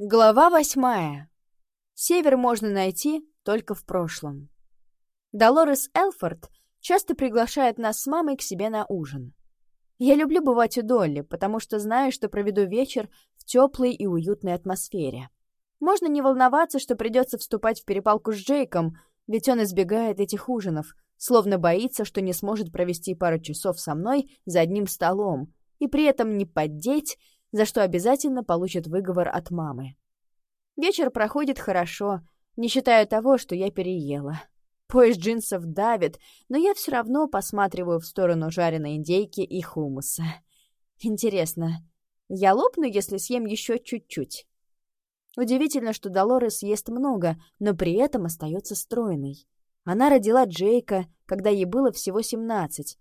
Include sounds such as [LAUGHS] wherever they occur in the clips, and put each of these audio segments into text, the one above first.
Глава восьмая. Север можно найти только в прошлом. Долорес Элфорд часто приглашает нас с мамой к себе на ужин. Я люблю бывать у Долли, потому что знаю, что проведу вечер в теплой и уютной атмосфере. Можно не волноваться, что придется вступать в перепалку с Джейком, ведь он избегает этих ужинов, словно боится, что не сможет провести пару часов со мной за одним столом, и при этом не поддеть, за что обязательно получит выговор от мамы. Вечер проходит хорошо, не считая того, что я переела. Пояс джинсов давит, но я все равно посматриваю в сторону жареной индейки и хумуса. Интересно, я лопну, если съем еще чуть-чуть? Удивительно, что Долорес ест много, но при этом остается стройной. Она родила Джейка, когда ей было всего 17,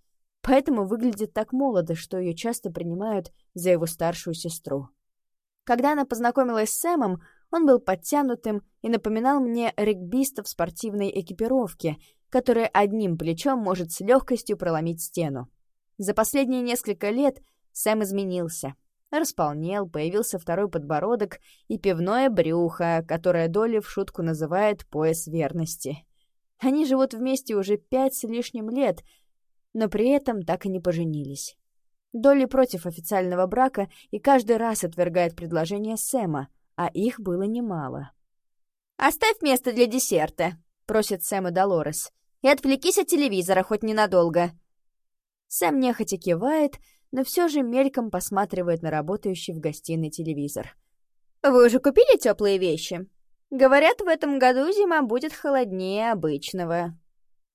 поэтому выглядит так молодо, что ее часто принимают за его старшую сестру. Когда она познакомилась с Сэмом, он был подтянутым и напоминал мне регбиста в спортивной экипировке, которая одним плечом может с легкостью проломить стену. За последние несколько лет Сэм изменился. Располнел, появился второй подбородок и пивное брюхо, которое Долли в шутку называет «пояс верности». Они живут вместе уже пять с лишним лет, но при этом так и не поженились. Долли против официального брака и каждый раз отвергает предложение Сэма, а их было немало. «Оставь место для десерта», — просит Сэм и Долорес, «и отвлекись от телевизора хоть ненадолго». Сэм нехотя кивает, но все же мельком посматривает на работающий в гостиной телевизор. «Вы уже купили теплые вещи? Говорят, в этом году зима будет холоднее обычного».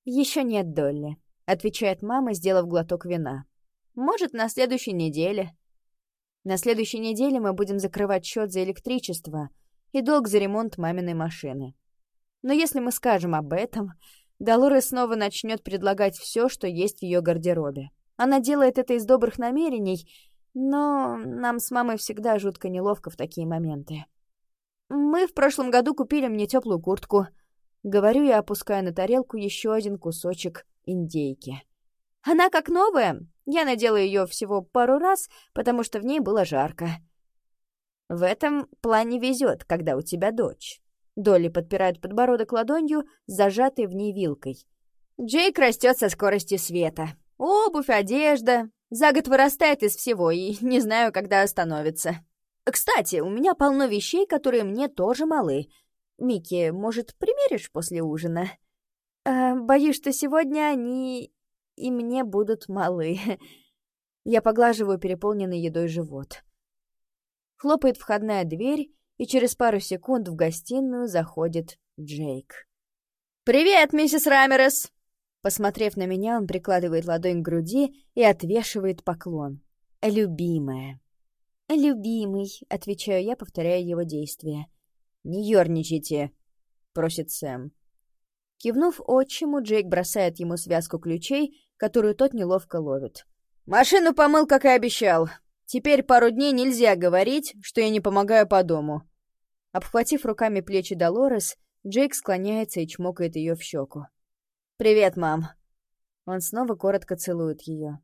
«Еще нет, Долли», — отвечает мама, сделав глоток вина. «Может, на следующей неделе». На следующей неделе мы будем закрывать счет за электричество и долг за ремонт маминой машины. Но если мы скажем об этом, Долорес снова начнет предлагать все, что есть в ее гардеробе. Она делает это из добрых намерений, но нам с мамой всегда жутко неловко в такие моменты. Мы в прошлом году купили мне теплую куртку. Говорю я, опуская на тарелку еще один кусочек индейки. Она как новая. Я надела ее всего пару раз, потому что в ней было жарко. В этом плане везет, когда у тебя дочь. Долли подпирает подбородок ладонью, зажатой в ней вилкой. Джейк растет со скоростью света. Обувь, одежда. За год вырастает из всего, и не знаю, когда остановится. Кстати, у меня полно вещей, которые мне тоже малы. Микки, может, примеришь после ужина? Э, боюсь, что сегодня они и мне будут малы. [LAUGHS] Я поглаживаю переполненный едой живот. Хлопает входная дверь, и через пару секунд в гостиную заходит Джейк. «Привет, миссис Рамерес!» Посмотрев на меня, он прикладывает ладонь к груди и отвешивает поклон. «Любимая». «Любимый», — отвечаю я, повторяя его действия. «Не ерничайте», — просит Сэм. Кивнув отчиму, Джейк бросает ему связку ключей, которую тот неловко ловит. «Машину помыл, как и обещал. Теперь пару дней нельзя говорить, что я не помогаю по дому». Обхватив руками плечи Долорес, Джейк склоняется и чмокает ее в щеку. «Привет, мам». Он снова коротко целует ее.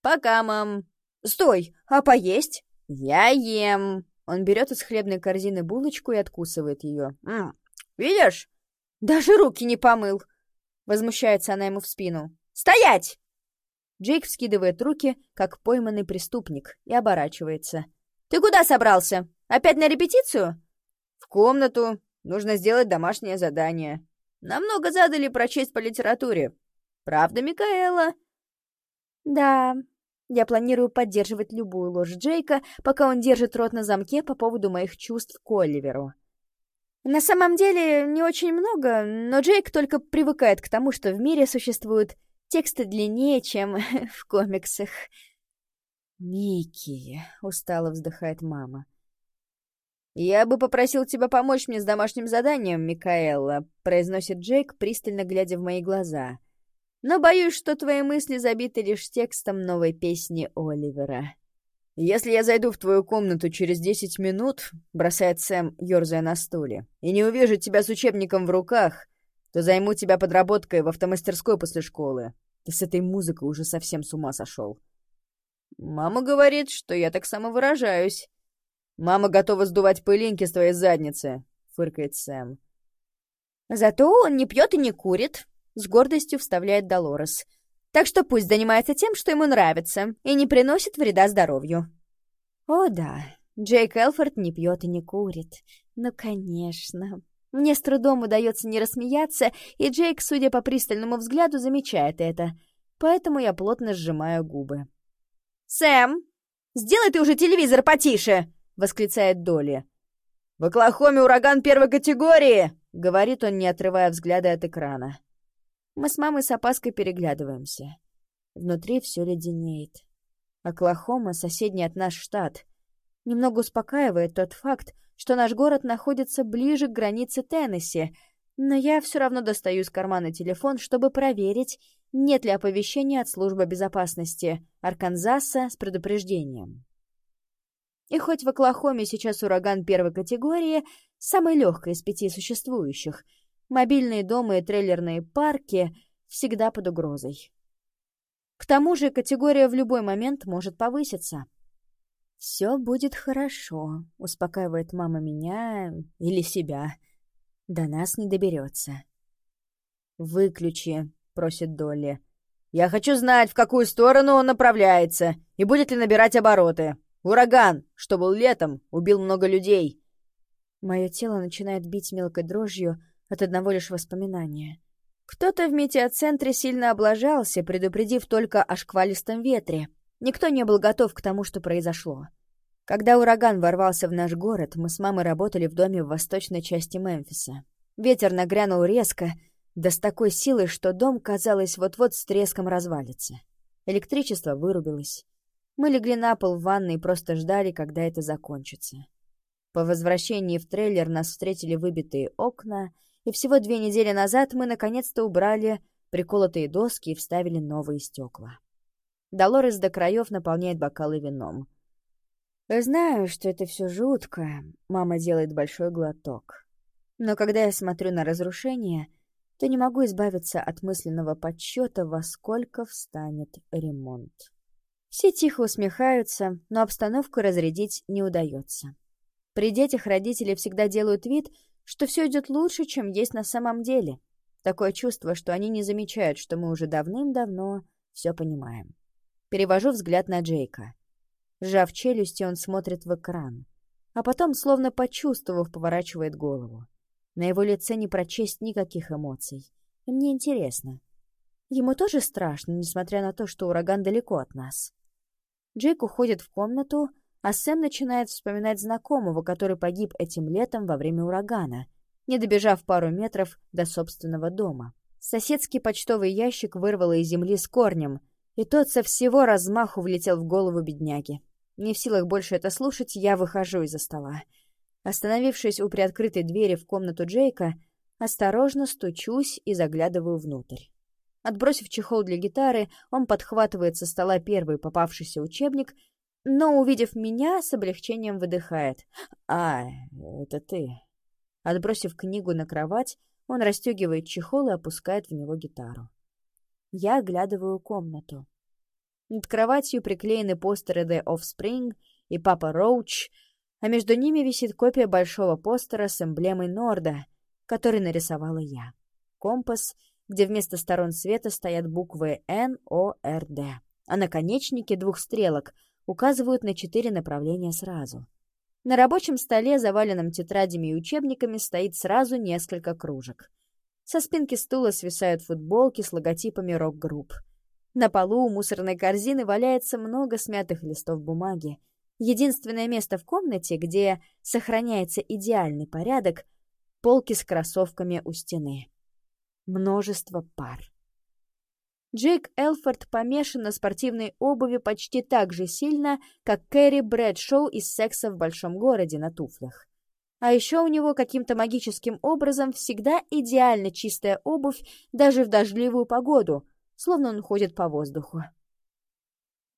«Пока, мам». «Стой, а поесть?» «Я ем». Он берет из хлебной корзины булочку и откусывает ее. «Видишь? Даже руки не помыл!» Возмущается она ему в спину. «Стоять!» Джейк вскидывает руки, как пойманный преступник, и оборачивается. «Ты куда собрался? Опять на репетицию?» «В комнату. Нужно сделать домашнее задание. Намного задали прочесть по литературе. Правда, Микаэла?» «Да. Я планирую поддерживать любую ложь Джейка, пока он держит рот на замке по поводу моих чувств к Оливеру. На самом деле не очень много, но Джейк только привыкает к тому, что в мире существуют тексты длиннее, чем [LAUGHS] в комиксах. «Микки», — устало вздыхает мама. «Я бы попросил тебя помочь мне с домашним заданием, Микаэла», — произносит Джейк, пристально глядя в мои глаза. «Но боюсь, что твои мысли забиты лишь текстом новой песни Оливера». «Если я зайду в твою комнату через десять минут», — бросает Сэм, ерзая на стуле, «и не увижу тебя с учебником в руках, то займу тебя подработкой в автомастерской после школы. Ты с этой музыкой уже совсем с ума сошел». «Мама говорит, что я так самовыражаюсь». «Мама готова сдувать пылинки с твоей задницы», — фыркает Сэм. «Зато он не пьет и не курит», — с гордостью вставляет Долорес. «Так что пусть занимается тем, что ему нравится, и не приносит вреда здоровью». «О да, Джейк Элфорд не пьет и не курит. Ну, конечно. Мне с трудом удается не рассмеяться, и Джейк, судя по пристальному взгляду, замечает это. Поэтому я плотно сжимаю губы. «Сэм, сделай ты уже телевизор потише!» — восклицает Долли. «В Оклахоме ураган первой категории!» — говорит он, не отрывая взгляда от экрана. Мы с мамой с опаской переглядываемся. Внутри все леденеет. Оклахома — соседний от наш штат. Немного успокаивает тот факт, что наш город находится ближе к границе Теннесси, но я все равно достаю из кармана телефон, чтобы проверить, нет ли оповещения от службы безопасности Арканзаса с предупреждением. И хоть в Оклахоме сейчас ураган первой категории, самый легкий из пяти существующих, мобильные дома и трейлерные парки всегда под угрозой. К тому же категория в любой момент может повыситься. «Все будет хорошо», — успокаивает мама меня или себя. До нас не доберется. «Выключи», — просит Долли. «Я хочу знать, в какую сторону он направляется и будет ли набирать обороты. Ураган, что был летом, убил много людей». Мое тело начинает бить мелкой дрожью от одного лишь воспоминания. Кто-то в метеоцентре сильно облажался, предупредив только о шквалистом ветре. Никто не был готов к тому, что произошло. Когда ураган ворвался в наш город, мы с мамой работали в доме в восточной части Мемфиса. Ветер нагрянул резко, да с такой силой, что дом, казалось, вот-вот с треском развалится. Электричество вырубилось. Мы легли на пол в ванной и просто ждали, когда это закончится. По возвращении в трейлер нас встретили выбитые окна, и всего две недели назад мы наконец-то убрали приколотые доски и вставили новые стекла. Долорес до краев наполняет бокалы вином. «Знаю, что это все жутко», — мама делает большой глоток. «Но когда я смотрю на разрушение, то не могу избавиться от мысленного подсчета, во сколько встанет ремонт». Все тихо усмехаются, но обстановку разрядить не удается. При детях родители всегда делают вид, что все идет лучше, чем есть на самом деле. Такое чувство, что они не замечают, что мы уже давным-давно все понимаем. Перевожу взгляд на Джейка. Сжав челюсти, он смотрит в экран. А потом, словно почувствовав, поворачивает голову. На его лице не прочесть никаких эмоций. Мне интересно. Ему тоже страшно, несмотря на то, что ураган далеко от нас. Джейк уходит в комнату, а Сэм начинает вспоминать знакомого, который погиб этим летом во время урагана, не добежав пару метров до собственного дома. Соседский почтовый ящик вырвало из земли с корнем, и тот со всего размаху влетел в голову бедняги. Не в силах больше это слушать, я выхожу из-за стола. Остановившись у приоткрытой двери в комнату Джейка, осторожно стучусь и заглядываю внутрь. Отбросив чехол для гитары, он подхватывает со стола первый попавшийся учебник, но, увидев меня, с облегчением выдыхает. «А, это ты». Отбросив книгу на кровать, он расстегивает чехол и опускает в него гитару. Я оглядываю комнату. Над кроватью приклеены постеры The Offspring и Папа Роуч, а между ними висит копия большого постера с эмблемой Норда, который нарисовала я. Компас — где вместо сторон света стоят буквы Н, О, Р, Д, а наконечники двух стрелок указывают на четыре направления сразу. На рабочем столе, заваленном тетрадями и учебниками, стоит сразу несколько кружек. Со спинки стула свисают футболки с логотипами рок-групп. На полу у мусорной корзины валяется много смятых листов бумаги. Единственное место в комнате, где сохраняется идеальный порядок — полки с кроссовками у стены множество пар. Джейк Элфорд помешан на спортивной обуви почти так же сильно, как Кэрри Брэдшоу из «Секса в большом городе» на туфлях. А еще у него каким-то магическим образом всегда идеально чистая обувь даже в дождливую погоду, словно он ходит по воздуху.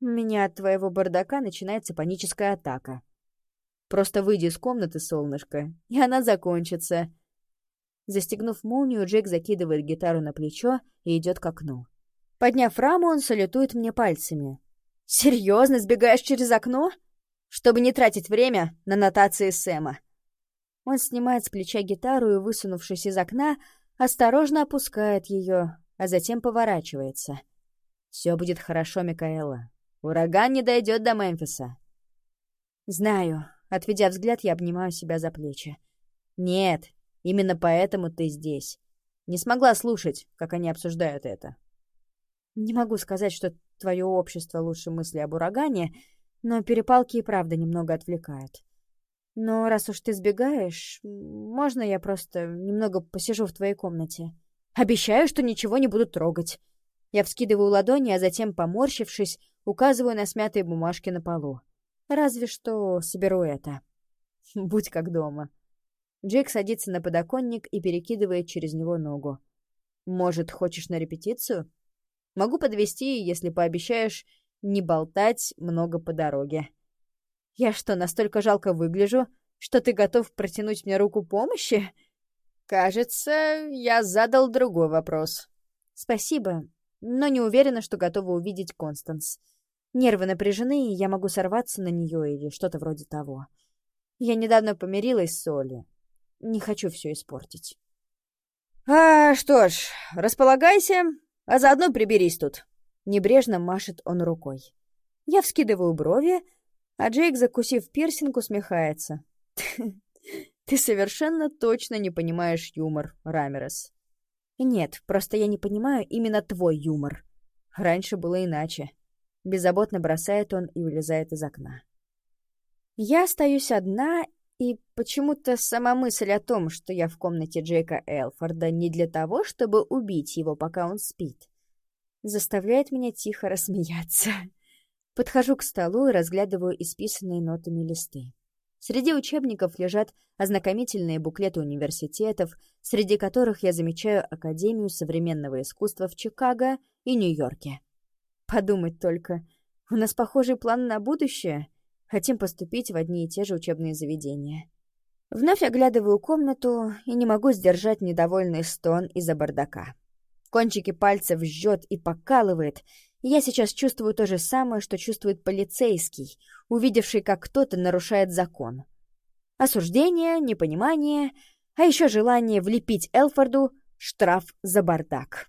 У меня от твоего бардака начинается паническая атака. Просто выйди из комнаты, солнышко, и она закончится. Застегнув молнию, Джек закидывает гитару на плечо и идет к окну. Подняв раму, он салютует мне пальцами. «Серьезно, сбегаешь через окно?» чтобы не тратить время на нотации Сэма. Он снимает с плеча гитару и, высунувшись из окна, осторожно опускает ее, а затем поворачивается. «Все будет хорошо, Микаэла. Ураган не дойдет до Мемфиса». «Знаю». Отведя взгляд, я обнимаю себя за плечи. «Нет, именно поэтому ты здесь. Не смогла слушать, как они обсуждают это». Не могу сказать, что твое общество лучше мысли об урагане, но перепалки и правда немного отвлекают. Но раз уж ты сбегаешь, можно я просто немного посижу в твоей комнате? Обещаю, что ничего не буду трогать. Я вскидываю ладони, а затем, поморщившись, указываю на смятые бумажки на полу. Разве что соберу это. [LAUGHS] Будь как дома. Джейк садится на подоконник и перекидывает через него ногу. «Может, хочешь на репетицию? Могу подвести, если пообещаешь не болтать много по дороге». Я что, настолько жалко выгляжу, что ты готов протянуть мне руку помощи? Кажется, я задал другой вопрос. Спасибо, но не уверена, что готова увидеть Констанс. Нервы напряжены, и я могу сорваться на нее или что-то вроде того. Я недавно помирилась с Олли. Не хочу все испортить. «А, что ж, располагайся, а заодно приберись тут». Небрежно машет он рукой. Я вскидываю брови, а Джейк, закусив пирсинг, усмехается. [LAUGHS] «Ты совершенно точно не понимаешь юмор, Рамерес». «Нет, просто я не понимаю именно твой юмор. Раньше было иначе». Беззаботно бросает он и вылезает из окна. Я остаюсь одна, и почему-то сама мысль о том, что я в комнате Джейка Элфорда не для того, чтобы убить его, пока он спит, заставляет меня тихо рассмеяться. [LAUGHS] Подхожу к столу и разглядываю исписанные нотами листы. Среди учебников лежат ознакомительные буклеты университетов, среди которых я замечаю Академию современного искусства в Чикаго и Нью-Йорке. Подумать только, у нас похожий план на будущее. Хотим поступить в одни и те же учебные заведения. Вновь оглядываю комнату и не могу сдержать недовольный стон из-за бардака. Кончики пальцев жжет и покалывает, я сейчас чувствую то же самое, что чувствует полицейский, увидевший, как кто-то нарушает закон. Осуждение, непонимание, а еще желание влепить Элфорду штраф за бардак.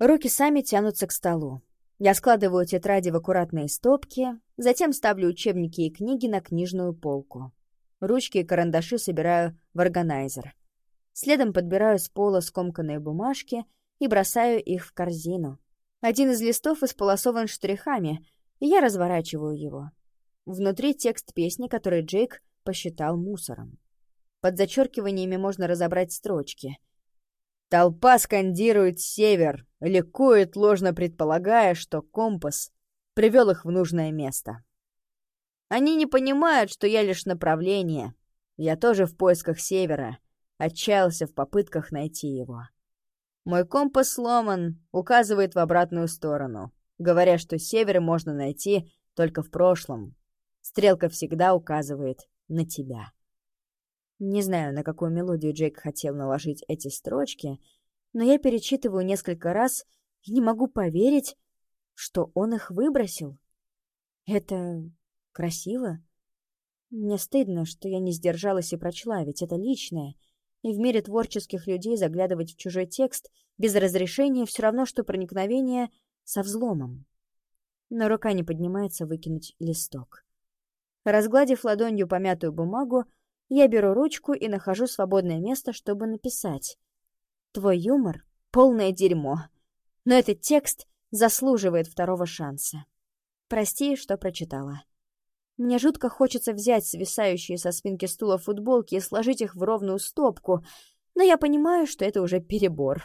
Руки сами тянутся к столу. Я складываю тетради в аккуратные стопки, затем ставлю учебники и книги на книжную полку. Ручки и карандаши собираю в органайзер. Следом подбираю с пола скомканные бумажки и бросаю их в корзину. Один из листов исполосован штрихами, и я разворачиваю его. Внутри текст песни, который Джейк посчитал мусором. Под зачеркиваниями можно разобрать строчки. Толпа скандирует «Север», ликует, ложно предполагая, что компас привел их в нужное место. Они не понимают, что я лишь направление. Я тоже в поисках Севера, отчаялся в попытках найти его. Мой компас сломан, указывает в обратную сторону, говоря, что север можно найти только в прошлом. Стрелка всегда указывает на тебя. Не знаю, на какую мелодию Джейк хотел наложить эти строчки, но я перечитываю несколько раз и не могу поверить, что он их выбросил. Это красиво. Мне стыдно, что я не сдержалась и прочла, ведь это личное — и в мире творческих людей заглядывать в чужой текст без разрешения все равно, что проникновение со взломом. Но рука не поднимается выкинуть листок. Разгладив ладонью помятую бумагу, я беру ручку и нахожу свободное место, чтобы написать. «Твой юмор — полное дерьмо, но этот текст заслуживает второго шанса. Прости, что прочитала». Мне жутко хочется взять свисающие со спинки стула футболки и сложить их в ровную стопку, но я понимаю, что это уже перебор.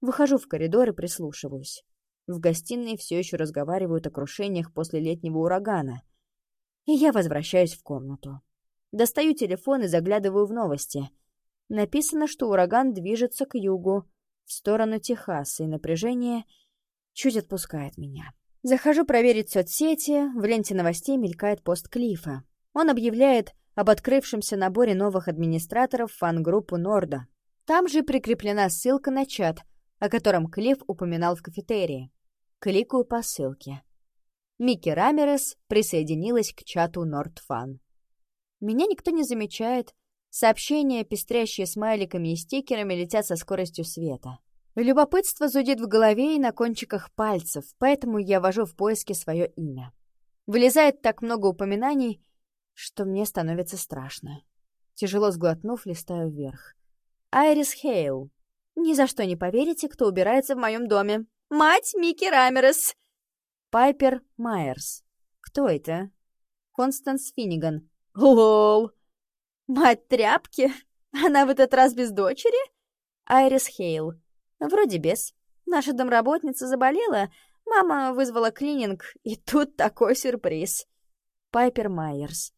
Выхожу в коридор и прислушиваюсь. В гостиной все еще разговаривают о крушениях после летнего урагана. И я возвращаюсь в комнату. Достаю телефон и заглядываю в новости. Написано, что ураган движется к югу, в сторону Техаса, и напряжение чуть отпускает меня. Захожу проверить соцсети, в ленте новостей мелькает пост Клифа. Он объявляет об открывшемся наборе новых администраторов фан-группу Норда. Там же прикреплена ссылка на чат, о котором Клифф упоминал в кафетерии. Кликаю по ссылке. Микки Рамерес присоединилась к чату Нордфан. Меня никто не замечает. Сообщения, пестрящие смайликами и стикерами, летят со скоростью света. Любопытство зудит в голове и на кончиках пальцев, поэтому я вожу в поиске свое имя. Вылезает так много упоминаний, что мне становится страшно. Тяжело сглотнув, листаю вверх. Айрис Хейл. Ни за что не поверите, кто убирается в моем доме. Мать Микки Рамерес. Пайпер Майерс. Кто это? Констанс Финниган. Лол. Мать тряпки? Она в этот раз без дочери? Айрис Хейл. Вроде без. Наша домработница заболела, мама вызвала клининг, и тут такой сюрприз. Пайпер Майерс.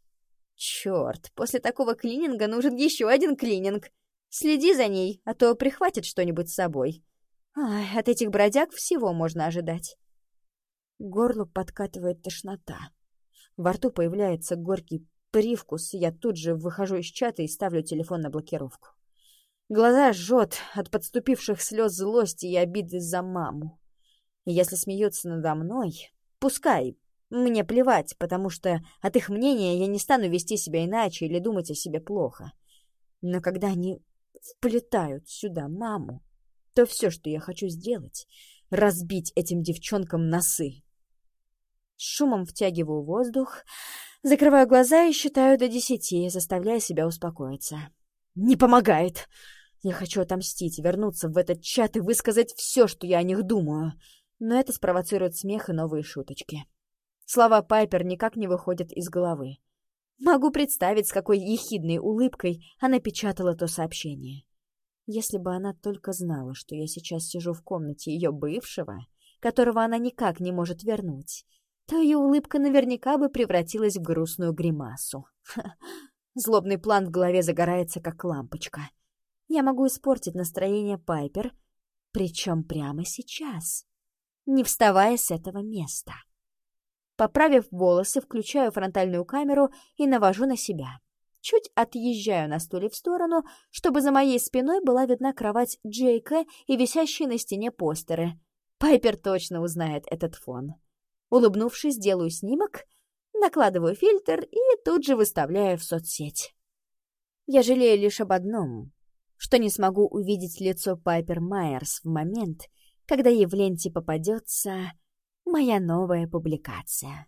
Черт, после такого клининга нужен еще один клининг. Следи за ней, а то прихватит что-нибудь с собой. Ай, от этих бродяг всего можно ожидать. Горло подкатывает тошнота. Во рту появляется горький привкус, я тут же выхожу из чата и ставлю телефон на блокировку. Глаза жжет от подступивших слез злости и обиды за маму. И если смеются надо мной, пускай, мне плевать, потому что от их мнения я не стану вести себя иначе или думать о себе плохо. Но когда они вплетают сюда маму, то все, что я хочу сделать, разбить этим девчонкам носы. Шумом втягиваю воздух, закрываю глаза и считаю до десяти, заставляя себя успокоиться. Не помогает. Я хочу отомстить, вернуться в этот чат и высказать все, что я о них думаю. Но это спровоцирует смех и новые шуточки. Слова Пайпер никак не выходят из головы. Могу представить, с какой ехидной улыбкой она печатала то сообщение. Если бы она только знала, что я сейчас сижу в комнате ее бывшего, которого она никак не может вернуть, то ее улыбка наверняка бы превратилась в грустную гримасу. [LAUGHS] Злобный план в голове загорается, как лампочка. Я могу испортить настроение Пайпер, причем прямо сейчас, не вставая с этого места. Поправив волосы, включаю фронтальную камеру и навожу на себя. Чуть отъезжаю на стуле в сторону, чтобы за моей спиной была видна кровать Джейка и висящие на стене постеры. Пайпер точно узнает этот фон. Улыбнувшись, делаю снимок, накладываю фильтр и тут же выставляю в соцсеть. Я жалею лишь об одном, что не смогу увидеть лицо Пайпер Майерс в момент, когда ей в ленте попадется моя новая публикация.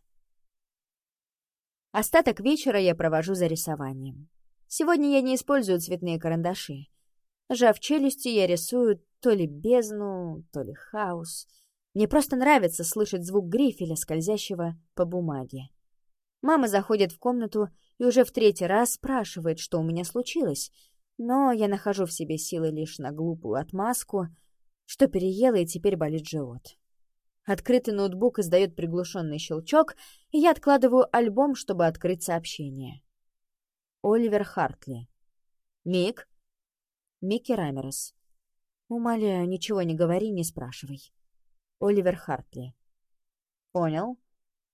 Остаток вечера я провожу за рисованием. Сегодня я не использую цветные карандаши. Жав челюсти, я рисую то ли бездну, то ли хаос. Мне просто нравится слышать звук грифеля, скользящего по бумаге. Мама заходит в комнату и уже в третий раз спрашивает, что у меня случилось, но я нахожу в себе силы лишь на глупую отмазку, что переела и теперь болит живот. Открытый ноутбук издает приглушенный щелчок, и я откладываю альбом, чтобы открыть сообщение. Оливер Хартли. Мик? Микки Рамерес. Умоляю, ничего не говори, не спрашивай. Оливер Хартли. Понял.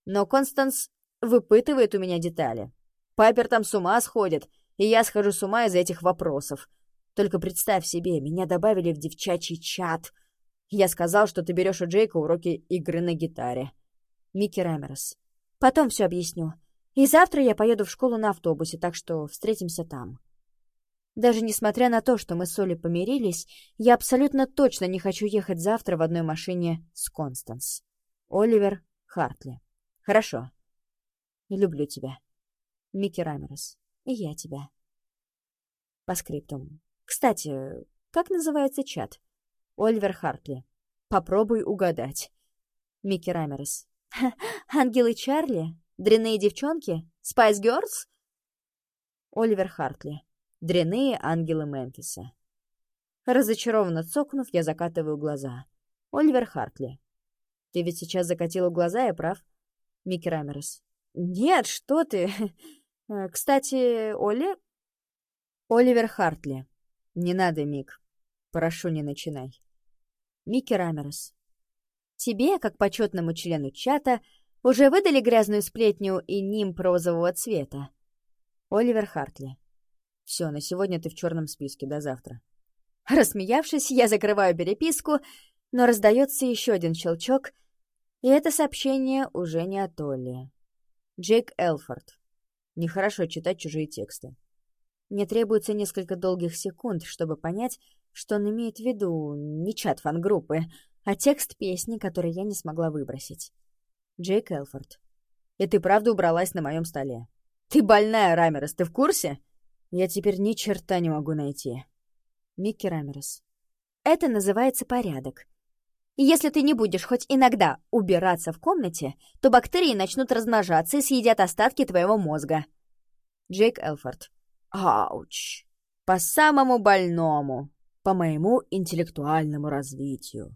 Но Констанс выпытывает у меня детали. Пайпер там с ума сходит, и я схожу с ума из-за этих вопросов. Только представь себе, меня добавили в девчачий чат — я сказал, что ты берешь у Джейка уроки игры на гитаре. Микки Рамерс. Потом все объясню. И завтра я поеду в школу на автобусе, так что встретимся там. Даже несмотря на то, что мы с Олей помирились, я абсолютно точно не хочу ехать завтра в одной машине с Констанс. Оливер Хартли. Хорошо. Люблю тебя. Микки Рамерс. И я тебя. Постскриптум. Кстати, как называется чат? Оливер Хартли. Попробуй угадать. Микки Рамерс. [LAUGHS] Ангелы Чарли? Дрянные девчонки? Спайс Гёрлс? Оливер Хартли. Дрянные ангелы Мемфиса. Разочарованно цокнув, я закатываю глаза. Оливер Хартли. Ты ведь сейчас закатила глаза, я прав? Микки Рамерс. Нет, что ты. [LAUGHS] Э, кстати, Оли... Оливер Хартли. Не надо, Мик. Прошу, не начинай. Микки Рамерс. Тебе, как почетному члену чата, уже выдали грязную сплетню и нимб розового цвета. Оливер Хартли. Все, на сегодня ты в черном списке, до завтра. Рассмеявшись, я закрываю переписку, но раздается еще один щелчок, И это сообщение уже не от Олли. Джейк Элфорд. Нехорошо читать чужие тексты. Мне требуется несколько долгих секунд, чтобы понять, что он имеет в виду не чат фан-группы, а текст песни, который я не смогла выбросить. Джейк Элфорд. И ты правда убралась на моем столе? Ты больная, Рамерес, ты в курсе? Я теперь ни черта не могу найти. Микки Рамерес. Это называется порядок. Если ты не будешь хоть иногда убираться в комнате, то бактерии начнут размножаться и съедят остатки твоего мозга. Джейк Элфорд. Ауч. По самому больному. По моему интеллектуальному развитию.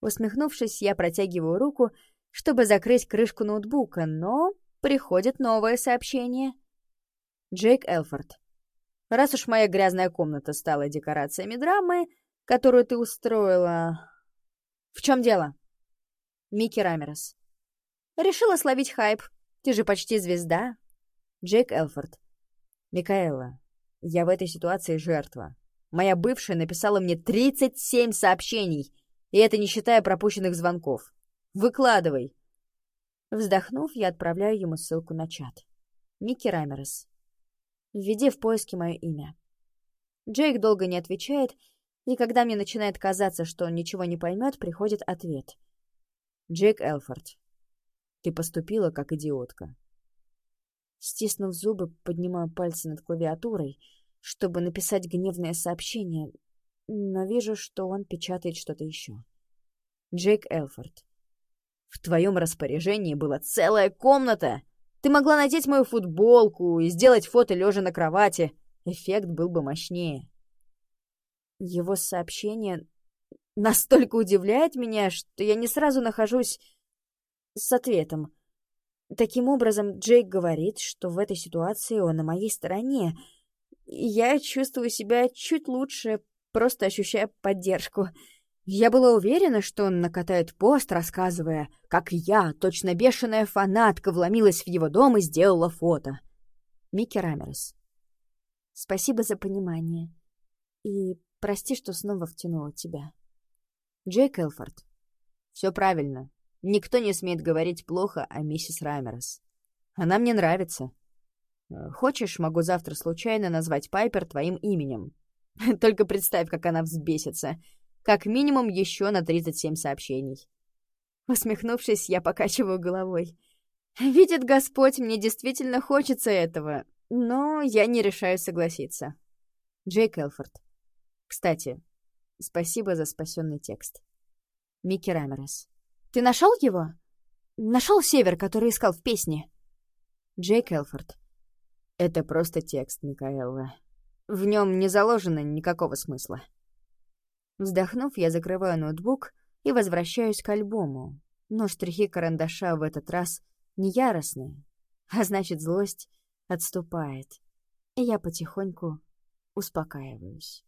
Усмехнувшись, я протягиваю руку, чтобы закрыть крышку ноутбука, но приходит новое сообщение. Джейк Элфорд. Раз уж моя грязная комната стала декорациями драмы, которую ты устроила... В чем дело? Микки Рамерес. Решила словить хайп. Ты же почти звезда. Джейк Элфорд. Микаэла, я в этой ситуации жертва. Моя бывшая написала мне 37 сообщений, и это не считая пропущенных звонков. Выкладывай. Вздохнув, я отправляю ему ссылку на чат. Микки Рамерес. Введи в поиске мое имя. Джейк долго не отвечает, и когда мне начинает казаться, что он ничего не поймет, приходит ответ. Джейк Элфорд. Ты поступила как идиотка. Стиснув зубы, поднимаю пальцы над клавиатурой, чтобы написать гневное сообщение, но вижу, что он печатает что-то еще. Джейк Элфорд. В твоем распоряжении была целая комната. Ты могла надеть мою футболку и сделать фото лежа на кровати. Эффект был бы мощнее. Его сообщение настолько удивляет меня, что я не сразу нахожусь с ответом. Таким образом, Джейк говорит, что в этой ситуации он на моей стороне. Я чувствую себя чуть лучше, просто ощущая поддержку. Я была уверена, что он накатает пост, рассказывая, как я, точно бешеная фанатка, вломилась в его дом и сделала фото. Микки Рамерс. Спасибо за понимание. И прости, что снова втянула тебя. Джейк Элфорд. Все правильно. Никто не смеет говорить плохо о миссис Рамерс. Она мне нравится. Хочешь, могу завтра случайно назвать Пайпер твоим именем. [LAUGHS] Только представь, как она взбесится — как минимум еще на 37 сообщений. Усмехнувшись, я покачиваю головой. Видит Господь, мне действительно хочется этого, но я не решаю согласиться. Джейк Элфорд. Кстати, спасибо за спасенный текст. Микки Рамерес. Ты нашел его? Нашел север, который искал в песне? Джейк Элфорд. Это просто текст, Микаэла. В нем не заложено никакого смысла. Вздохнув, я закрываю ноутбук и возвращаюсь к альбому. Но штрихи карандаша в этот раз не яростные, а значит, злость отступает. И я потихоньку успокаиваюсь.